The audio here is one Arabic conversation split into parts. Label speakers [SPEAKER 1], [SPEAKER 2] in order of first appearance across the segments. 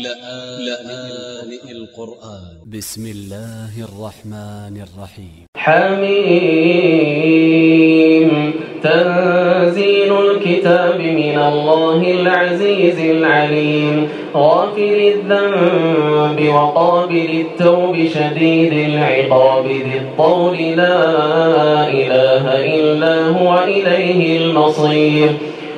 [SPEAKER 1] لآن القرآن ب س م الله الرحمن الرحيم.
[SPEAKER 2] حميم. تنزيل الكتاب من الله العزيز العليم. غافر الذنب وقابل التوب شديد العقاب. ذي الطول لا إله إلا هو إليه المصير.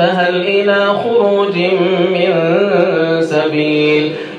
[SPEAKER 2] فهل إلى خروج من سبيل